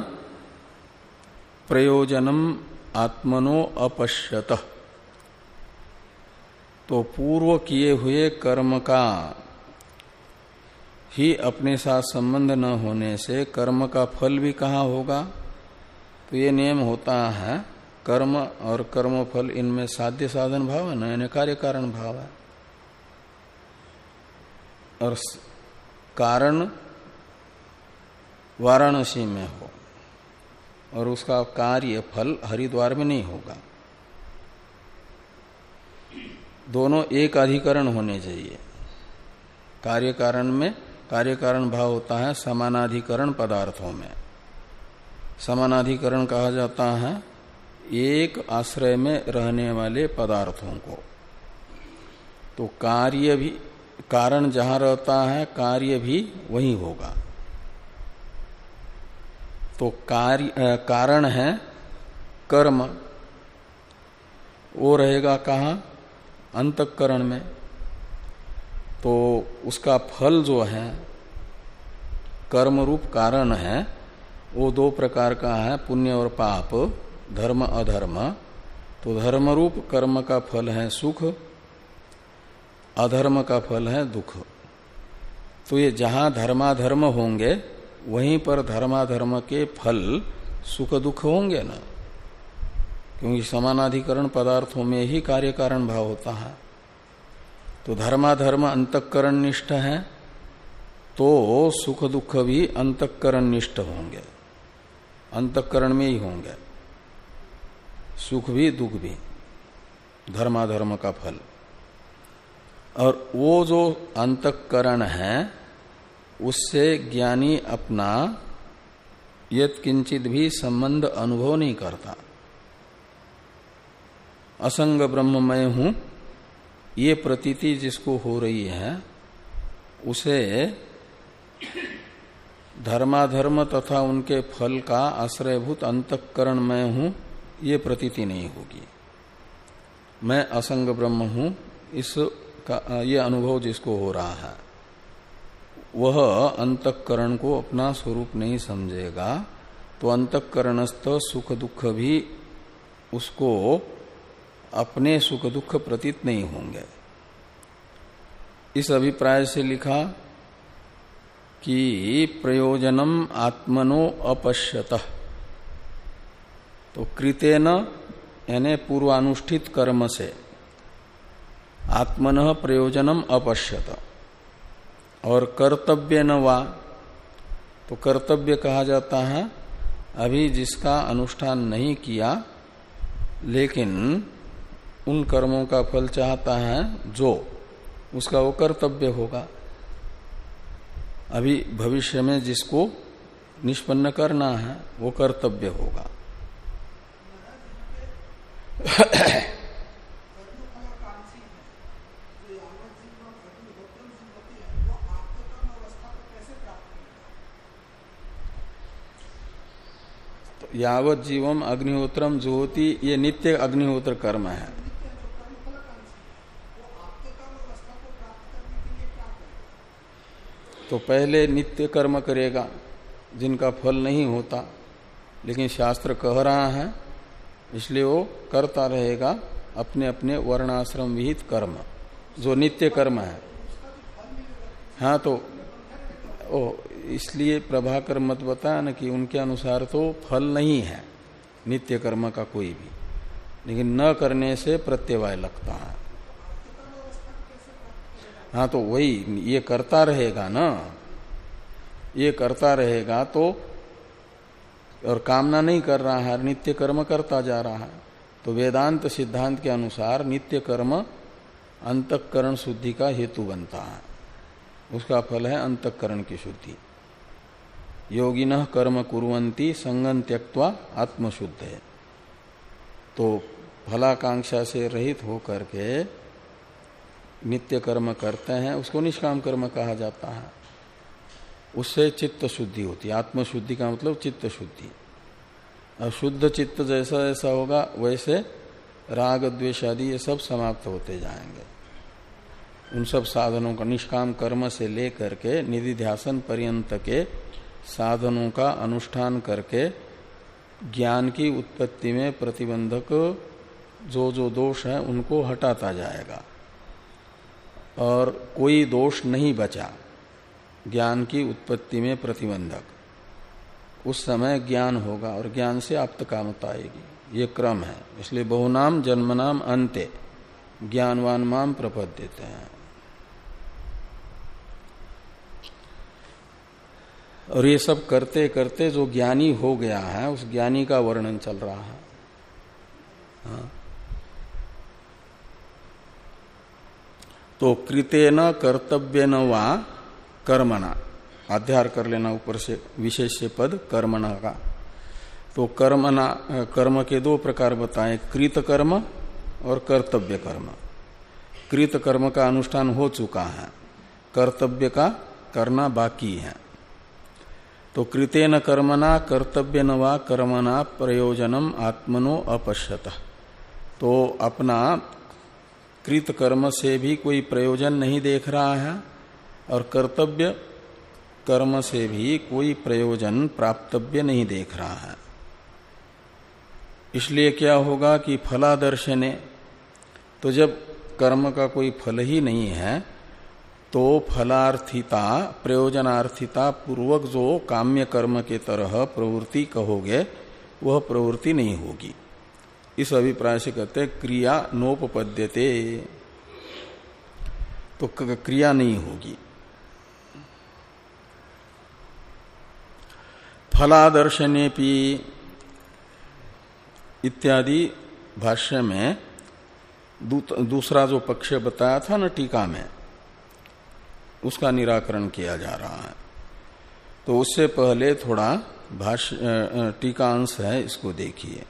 प्रयोजनम आत्मनो अपश्यत। तो पूर्व किए हुए कर्म का ही अपने साथ संबंध न होने से कर्म का फल भी कहाँ होगा? तो ये नियम होता है, कर्म और कर्म फल इनमें साध्य साधन भाव है, ना यानी कार्य कारण भाव है। और कारण वाराणसी में हो, और उसका कार्य फल हरिद्वार में नहीं होगा। दोनों एक अधिकरण होने चाहिए। कार्य कारण में कार्य कारण भाव होता है समानाधिकरण पदार्थों में। समानाधिकरण कहा जाता है एक आश्रय में रहने वाले पदार्थों को। तो कार्य भी, कारण जहाँ रहता है, कार्य भी वही होगा। तो कार्य कारण है कर्म। वो रहेगा कहा? अंतकरण में। तो उसका फल जो है कर्म रूप कारण है, वो दो प्रकार का है, पुण्य और पाप, धर्म, अधर्म। तो धर्म रूप कर्म का फल है सुख, अधर्म का फल है दुख। तो ये जहाँ धर्माधर्म होंगे, वहीं पर धर्माधर्म के फल सुख दुख होंगे ना? क्योंकि समानाधिकरण पदार्थों में ही कार्य कारण भाव होता है। तो धर्माधर्म अंतकरण निष्ठ है तो सुख दुख भी अंतकरण निष्ठ होंगे। अंतकरण में ही होंगे। सुख भी, दुख भी, धर्माधर्म का फल। और वो जो अंतकरण है, उससे ज्ञानी अपना यत किंचित भी संबंध अनुभव नहीं करता। असंग ब्रह्ममय हूँ ये प्रतीति जिसको हो रही है, उसे धर्माधर्म तथा उनके फल का आश्रयभूत अंतकरण मैं हूँ, ये प्रतीति नहीं होगी। मैं असंग ब्रह्म हूँ, इस का, ये अनुभव जिसको हो रहा है, वह अंतकरण को अपना स्वरूप नहीं समझेगा तो अंतकरणस्थ सुख दुख भी उसको अपने सुख दुख प्रतीत नहीं होंगे। इस अभिप्राय से लिखा कि प्रयोजनम आत्मनो अपश्यत। तो कृतेन, यानी पूर्वानुष्ठित कर्म से, आत्मन प्रयोजनम अपश्यत। और कर्तव्य न वा तो कर्तव्य कहा जाता है, अभी जिसका अनुष्ठान नहीं किया, लेकिन उन कर्मों का फल चाहता है जो उसका वो कर्तव्य होगा। अभी भविष्य में जिसको निष्पन्न करना है, वो कर्तव्य होगा। तो यावत जीवम अग्निहोत्रम ज्योति, ये नित्य अग्निहोत्र कर्म है। तो पहले नित्य कर्म करेगा, जिनका फल नहीं होता। लेकिन शास्त्र कह रहा है, इसलिए वो करता रहेगा अपने अपने वर्णाश्रम विहित कर्म, जो नित्य कर्म है। हाँ तो ओ, इसलिए प्रभाकर मत बताया ना कि उनके अनुसार तो फल नहीं है, नित्य कर्म का कोई भी। लेकिन न करने से प्रत्यवाय लगता है। हाँ तो वही, ये करता रहेगा ना? ये करता रहेगा तो और कामना नहीं कर रहा है, नित्य कर्म करता जा रहा है। तो वेदांत सिद्धांत के अनुसार नित्य कर्म अंतकरण शुद्धि का हेतु बनता है। उसका फल है अंतकरण की शुद्धि। योगिन कर्म कुरंती संगन त्यक्वा आत्मशुद्ध। है तो फलाकांक्षा से रहित होकर के नित्य कर्म करते हैं, उसको निष्काम कर्म कहा जाता है। उससे चित्त शुद्धि होती है। आत्मशुद्धि का मतलब चित्त शुद्धि। और शुद्ध चित्त जैसा जैसा होगा, वैसे राग, द्वेष आदि ये सब समाप्त होते जाएँगे। उन सब साधनों का निष्काम कर्म से लेकर के निधि ध्यासन पर्यंत के साधनों का अनुष्ठान करके, ज्ञान की उत्पत्ति में प्रतिबंधक जो जो दोष है, उनको हटाता जाएगा। और कोई दोष नहीं बचा। ज्ञान की उत्पत्ति में प्रतिबंधक। उस समय ज्ञान होगा और ज्ञान से आप कामता आएगी। ये क्रम है। इसलिए बहुनाम, जन्मनाम, अंत्य। ज्ञानवान माम प्रपद देते हैं। और ये सब करते करते जो ज्ञानी हो गया है, उस ज्ञानी का वर्णन चल रहा है। हाँ। तो कृते न कर्तव्य न कर्मणा। अध्यार कर लेना ऊपर से, विशेष पद कर्मणा का। तो कर्मना कर्म के दो प्रकार बताए, कृत कर्म और कर्तव्य कर्म। कृत कर्म का अनुष्ठान हो चुका है, कर्तव्य का करना बाकी है। तो कृतेन कर्मना कर्तव्य न वा कर्मणा प्रयोजनम आत्मनो अपश्यत। तो अपना कृत कर्म से भी कोई प्रयोजन नहीं देख रहा है और कर्तव्य कर्म से भी कोई प्रयोजन प्राप्तव्य नहीं देख रहा है। इसलिए क्या होगा कि फलादर्शने तो जब कर्म का कोई फल ही नहीं है तो फलार्थिता, प्रयोजनार्थिता पूर्वक जो काम्य कर्म के तरह प्रवृत्ति कहोगे, वह प्रवृत्ति नहीं होगी। इस अभिप्राय से कहते हैं, क्रिया नोपद्यते तो क्रिया नहीं होगी। फलादर्शने भी इत्यादि भाष्य में दूसरा जो पक्ष बताया था न टीका में, उसका निराकरण किया जा रहा है। तो उससे पहले थोड़ा भाष्य टीका अंश है, इसको देखिए।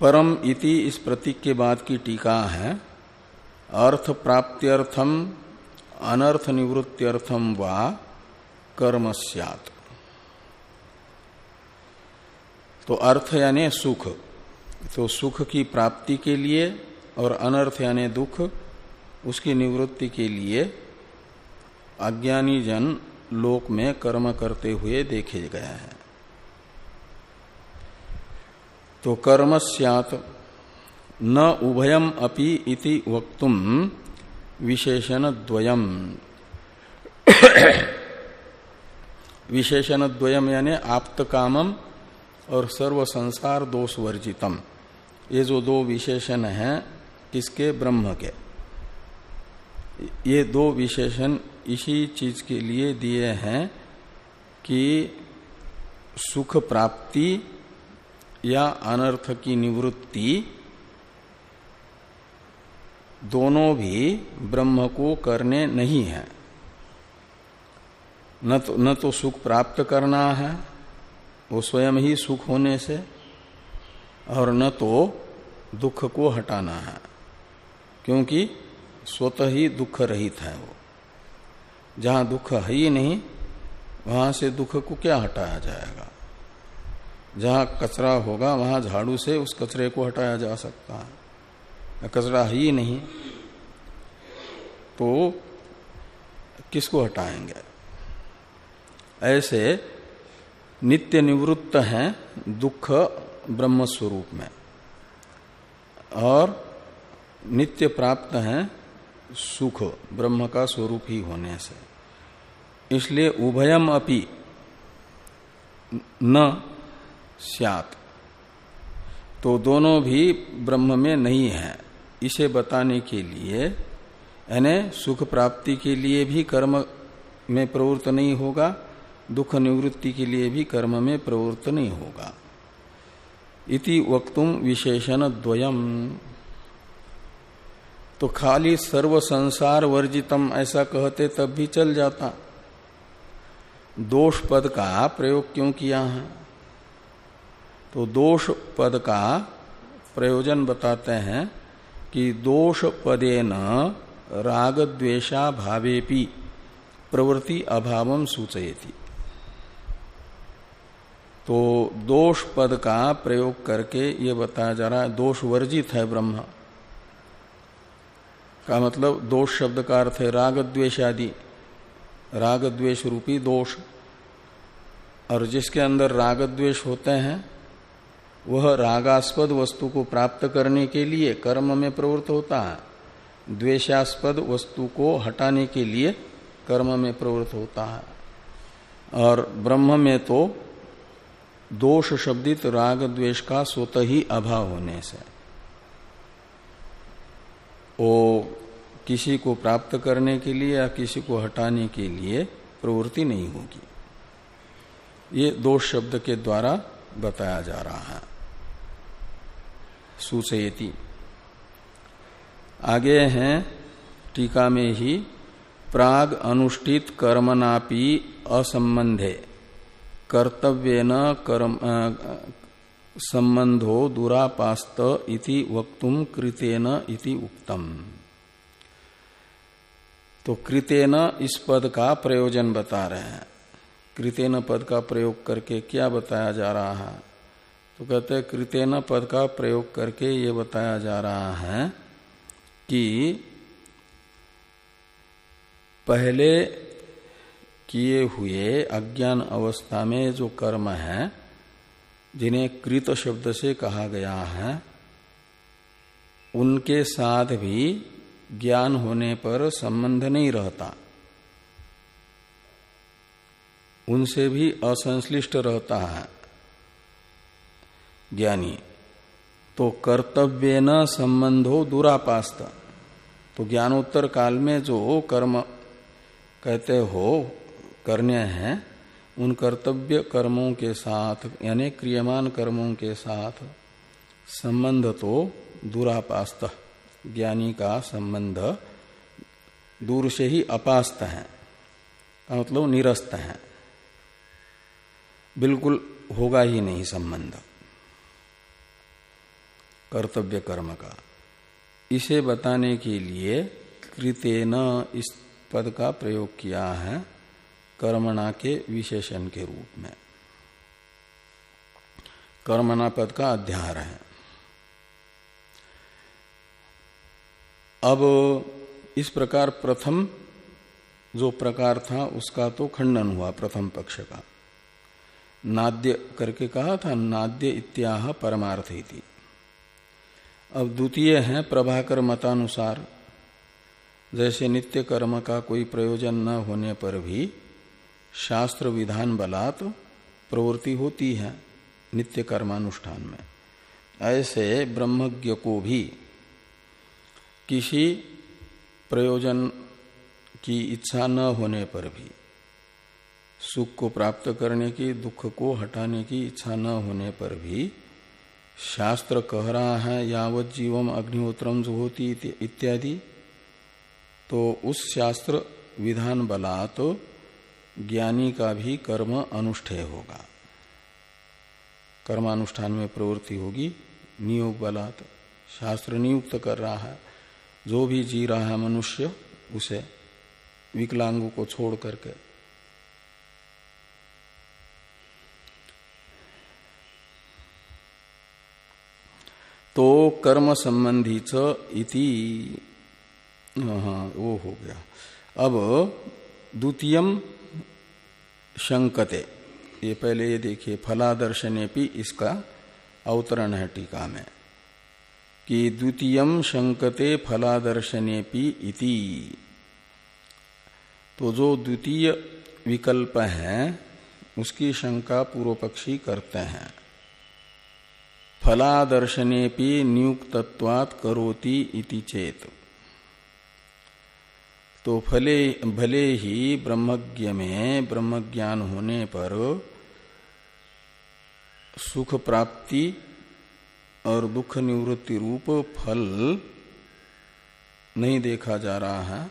परम इति इस प्रतीक के बाद की टीका है। अर्थ प्राप्त्यर्थम, अनर्थ निवृत्त्यर्थम वा कर्म तो अर्थ यानी सुख। तो सुख की प्राप्ति के लिए और अनर्थ यानी दुख, उसकी निवृत्ति के लिए अज्ञानी जन लोक में कर्म करते हुए देखे गए हैं। तो कर्म सियात। न उभयम अपि इति वक्तुम विशेषण द्वयम [coughs] विशेषण द्वयम यानी आप्त कामम और सर्व संसार दोष वर्जितम। ये जो दो विशेषण हैं, किसके? ब्रह्म के। ये दो विशेषण इसी चीज़ के लिए दिए हैं कि सुख प्राप्ति या अनर्थ की निवृत्ति, दोनों भी ब्रह्म को करने नहीं है। न तो न तो सुख प्राप्त करना है, वो स्वयं ही सुख होने से, और न तो दुख को हटाना है, क्योंकि स्वतः ही दुख रहित है वो। जहाँ दुख है ही नहीं, वहाँ से दुख को क्या हटाया जाएगा? जहाँ कचरा होगा, वहाँ झाड़ू से उस कचरे को हटाया जा सकता है। कचरा ही नहीं तो किसको हटाएँगे? ऐसे नित्य निवृत्त हैं दुख ब्रह्म स्वरूप में, और नित्य प्राप्त हैं सुख ब्रह्म का स्वरूप ही होने से। इसलिए उभयम अपि न स्यात। तो दोनों भी ब्रह्म में नहीं है। इसे बताने के लिए, यानी सुख प्राप्ति के लिए भी कर्म में प्रवृत्त नहीं होगा, दुख निवृत्ति के लिए भी कर्म में प्रवृत्त नहीं होगा। इति वक्तुम विशेषण द्वयम। तो खाली सर्व संसार वर्जितम ऐसा कहते तब भी चल जाता। दोष पद का प्रयोग क्यों किया है? तो दोष पद का प्रयोजन बताते हैं कि दोष पदे न राग द्वेषा भावेपि प्रवृत्ति अभाव सूचयती। तो दोष पद का प्रयोग करके ये बताया जा रहा है, दोष वर्जित है ब्रह्म। का मतलब दोष शब्द का अर्थ है राग द्वेष आदि राग द्वेष रूपी दोष। और जिसके अंदर राग द्वेष होते हैं वह रागास्पद वस्तु को प्राप्त करने के लिए कर्म में प्रवृत्त होता है। द्वेषास्पद वस्तु को हटाने के लिए कर्म में प्रवृत्त होता है। और ब्रह्म में तो दोष शब्दित राग द्वेष का स्वतः ही अभाव होने से। वो किसी को प्राप्त करने के लिए या किसी को हटाने के लिए प्रवृत्ति नहीं होगी। ये दोष शब्द के द्वारा बताया जा रहा है। सुचयति आगे हैं, टीका में ही प्राग अनुष्ठित कर्मनापि असंबंधे। कर्तव्य न कर्म संबंधो दुरापास्त इति वक्तुम कृतेन इति उक्तम। तो कृतेन इस पद का प्रयोजन बता रहे हैं। कृतेन पद का प्रयोग करके क्या बताया जा रहा है? तो कहते हैं, कृतेन पद का प्रयोग करके ये बताया जा रहा है कि पहले किए हुए अज्ञान अवस्था में जो कर्म है, जिन्हें कृत शब्द से कहा गया है, उनके साथ भी ज्ञान होने पर संबंध नहीं रहता। उनसे भी असंश्लिष्ट रहता है। ज्ञानी तो कर्तव्य न संबंधो दुरापास्त। तो ज्ञानोत्तर काल में जो कर्म कहते हो, करने हैं, उन कर्तव्य कर्मों के साथ, यानी क्रियमान कर्मों के साथ संबंध तो दुरापास्त। ज्ञानी का संबंध दूर से ही अपास्त है मतलब निरस्त है। बिल्कुल होगा ही नहीं संबंध। कर्तव्य कर्म का। इसे बताने के लिए कृतेन इस पद का प्रयोग किया है कर्मणा के विशेषण के रूप में। कर्मणा पद का अध्यार है। अब इस प्रकार प्रथम जो प्रकार था उसका तो खंडन हुआ प्रथम पक्ष का। नाद्य करके कहा था, नाद्य इत्याह परमार्थ थी अब द्वितीय है प्रभाकर मतानुसार। जैसे नित्य कर्म का कोई प्रयोजन न होने पर भी शास्त्र विधान बलात् प्रवृत्ति होती है नित्य कर्मानुष्ठान में। ऐसे ब्रह्मज्ञ को भी किसी प्रयोजन की इच्छा न होने पर भी सुख को प्राप्त करने की, दुख को हटाने की इच्छा न होने पर भी शास्त्र कह रहा है, यावत जीवम अग्निहोत्रम होती इत्यादि। तो उस शास्त्र विधान बला तो ज्ञानी का भी कर्म अनुष्ठेय होगा। कर्मानुष्ठान में प्रवृत्ति होगी, नियोग बलात्। शास्त्र नियुक्त कर रहा है, जो भी जी रहा है मनुष्य, उसे विकलांगों को छोड़ करके तो कर्म संबंधी इति। वो हो गया। अब द्वितीयम शंकते। ये पहले ये देखिए, फलादर्शने भी इसका अवतरण है टीका में, कि द्वितीयम शंकते फलादर्शने इति। तो जो द्वितीय विकल्प है, उसकी शंका पूर्व पक्षी करते हैं। फलादर्शने नियुक्तत्वात् करोति इति चेत। तो फले, भले ही ब्रह्मज्ञ में ब्रह्मज्ञान होने पर सुख प्राप्ति और दुख निवृत्ति रूप फल नहीं देखा जा रहा है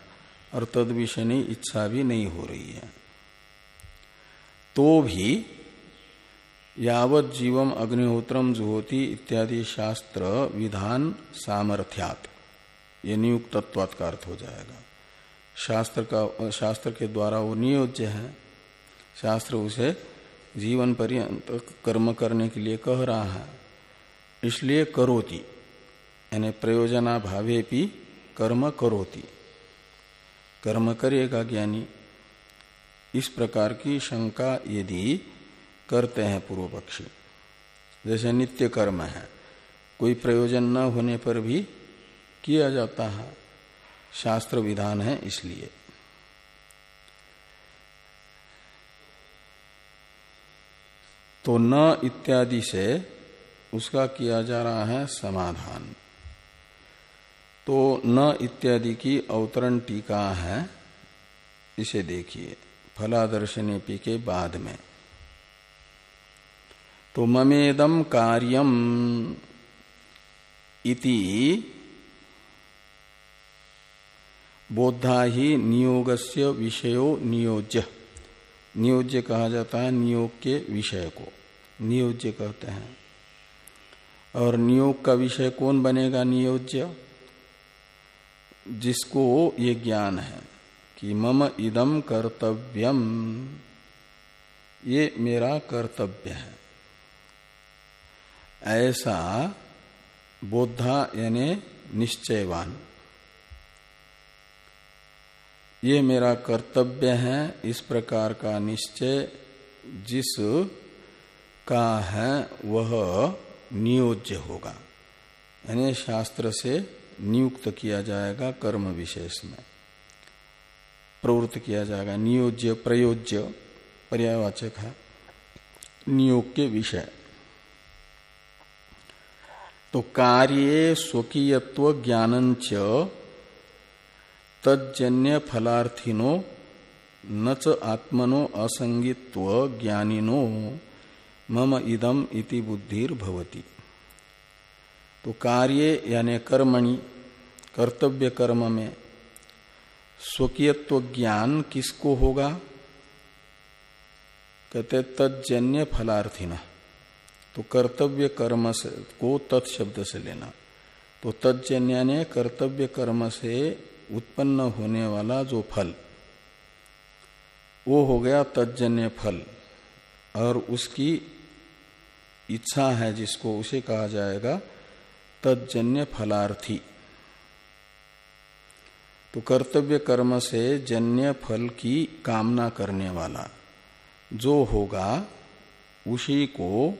और तद विषय इच्छा भी नहीं हो रही है। तो भी यावत जीवम अग्निहोत्रम जुहोती इत्यादि शास्त्र विधान सामर्थ्यात। ये नियुक्तत्वात् का अर्थ हो जाएगा। शास्त्र का, शास्त्र के द्वारा वो नियोज्य है। शास्त्र उसे जीवन पर्यंत कर्म करने के लिए कह रहा है। इसलिए करोति, यानी प्रयोजना भावे भी कर्म करोति। कर्म करेगा ज्ञानी। इस प्रकार की शंका यदि करते हैं पूर्व पक्षी। जैसे नित्य कर्म है, कोई प्रयोजन न होने पर भी किया जाता है। शास्त्र विधान है इसलिए। तो न इत्यादि से उसका किया जा रहा है समाधान। तो न इत्यादि की अवतरण टीका है, इसे देखिए। फलादर्शनेपी के बाद में। तो ममेदम कार्यम इति बोधा ही नियोगस्य विषयो नियोज्य। नियोज्य कहा जाता है नियोग के विषय को। नियोज्य कहते हैं। और नियोग का विषय कौन बनेगा नियोज्य? जिसको ये ज्ञान है कि मम इदम कर्तव्यम। ये मेरा कर्तव्य है। ऐसा बोधा यानी निश्चयवान। ये मेरा कर्तव्य है इस प्रकार का निश्चय, जिस का है वह नियोज्य होगा। यानी शास्त्र से नियुक्त किया जाएगा कर्म विशेष में। प्रवृत्त किया जाएगा, नियोज्य, प्रयोज्य पर्यावाचक है। नियोग के विषय। तो कार्य स्वकीयत्व ज्ञानंच तजन्य फलार्थिनो न च आत्मनो असंगित्व ज्ञानिनो मम इदम इति बुद्धिर भवती तो कार्य यानी कर्मणि कर्तव्य कर्म में स्वकीयत्व ज्ञान किसको होगा? कहते तजन्य फलार्थिन तो कर्तव्य कर्म से, को तत्शब्द से लेना। तो तत्जन्य कर्तव्य कर्म से उत्पन्न होने वाला जो फल, वो हो गया तजन्य फल। और उसकी इच्छा है जिसको उसे कहा जाएगा तजन्य फलार्थी। तो कर्तव्य कर्म से जन्य फल की कामना करने वाला जो होगा, उसी को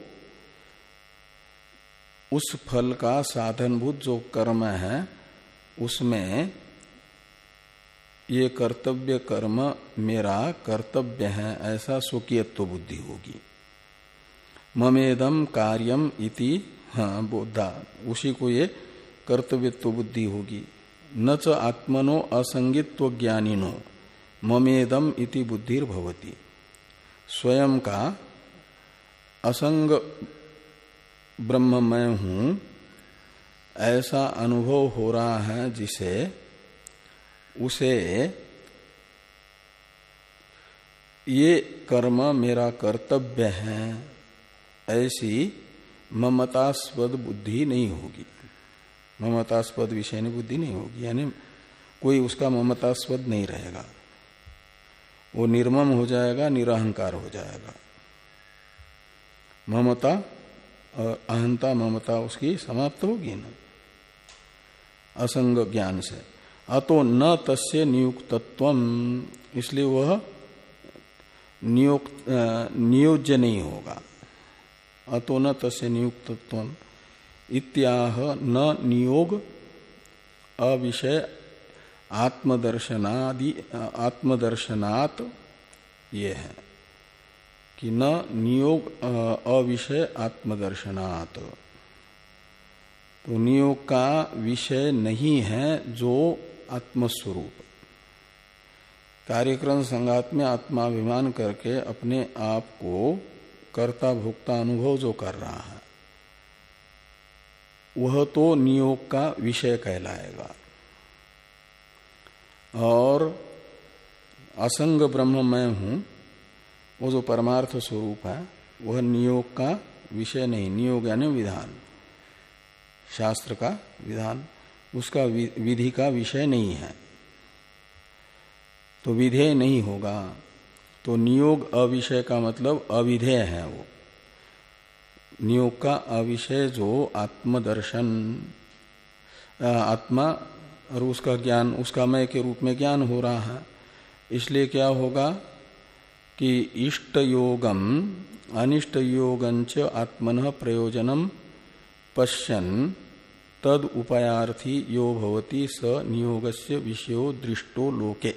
उस फल का साधनभूत जो कर्म है, उसमें ये कर्तव्य कर्म मेरा कर्तव्य है, ऐसा स्वकीयत्व बुद्धि होगी। ममेदम कार्यम इति हाँ बोधा। उसी को ये कर्तव्यत्व बुद्धि होगी। न च आत्मनो असंगित्व ज्ञानिनो ममेदम इति बुद्धिर भवती स्वयं का असंग ब्रह्म मैं हूँ, ऐसा अनुभव हो रहा है जिसे, उसे ये कर्म मेरा कर्तव्य है, ऐसी ममतास्पद बुद्धि नहीं होगी। ममतास्पद विषय बुद्धि नहीं होगी, यानी कोई उसका ममतास्पद नहीं रहेगा। वो निर्मम हो जाएगा, निरहंकार हो जाएगा। ममता और अहंता ममता उसकी समाप्त होगी ना। असंग ज्ञान से। अतो न तस्य नियुक्तत्व। इसलिए वह नियुक्त नियोज्य नहीं होगा। अतो न तस्य नियुक्तत्व। इत्याह न नियोग अविषय आत्मदर्शनादि आत्मदर्शनात् ये है। कि न नियोग अविषय आत्मदर्शनात्। तो नियोग का विषय नहीं है जो आत्मस्वरूप। कार्यक्रम संगात में आत्माभिमान करके अपने आप को कर्ता भोक्ता अनुभव जो कर रहा है, वह तो नियोग का विषय कहलाएगा। और असंग ब्रह्म मैं हूँ वो जो परमार्थ स्वरूप है, वह नियोग का विषय नहीं, नियोग यानी विधान। शास्त्र का विधान, उसका विधि का विषय नहीं है। तो विधेय नहीं होगा। तो नियोग अविषय का मतलब अविधेय है वो। नियोग का अविषय जो आत्मदर्शन आत्मा और उसका ज्ञान, उसका मय के रूप में ज्ञान हो रहा है। इसलिए क्या होगा? कि इष्ट योगम अनिष्ट योगंच आत्मन प्रयोजनम पश्यन तद उपायार्थी यो भवती स नियोगस्य विषयो दृष्टो लोके।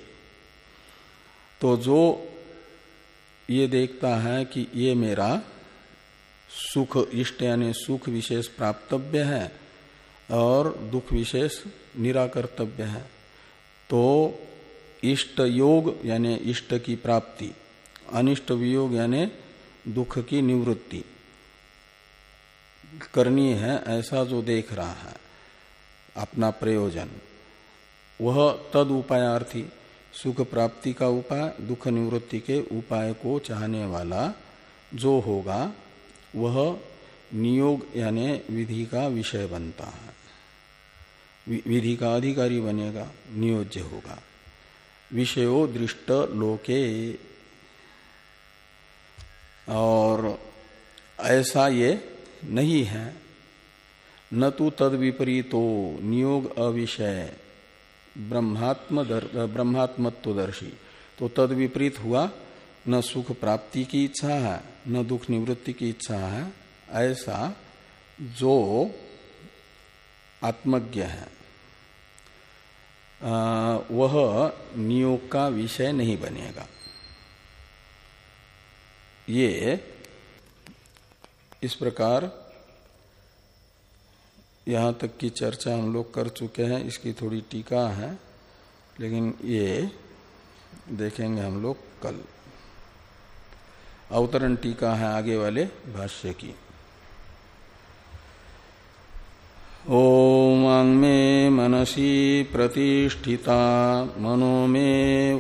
तो जो ये देखता है कि ये मेरा सुख इष्ट यानी सुख विशेष प्राप्तव्य है और दुख विशेष निराकर्तव्य है तो इष्ट योग यानी इष्ट की प्राप्ति अनिष्ट वियोग यानी दुख की निवृत्ति करनी है, ऐसा जो देख रहा है, अपना प्रयोजन। वह तद उपायार्थी, सुख प्राप्ति का उपाय, दुख निवृत्ति के उपाय को चाहने वाला जो होगा, वह नियोग यानी विधि का विषय बनता है। विधि का अधिकारी बनेगा, नियोज्य होगा। विषयो दृष्ट लोके और ऐसा ये नहीं है। न तो तद विपरीतो नियोग अविषय ब्रह्मात्म ब्रह्मात्मत्वदर्शी। तो तद विपरीत हुआ न सुख प्राप्ति की इच्छा है न दुख निवृत्ति की इच्छा है। ऐसा जो आत्मज्ञ है। आ, वह नियोग का विषय नहीं बनेगा। ये इस प्रकार यहाँ तक की चर्चा हम लोग कर चुके हैं, इसकी थोड़ी टीका है, लेकिन ये देखेंगे हम लोग कल। अवतरण टीका है आगे वाले भाष्य की। ओम मे मनसी प्रतिष्ठिता, मनो में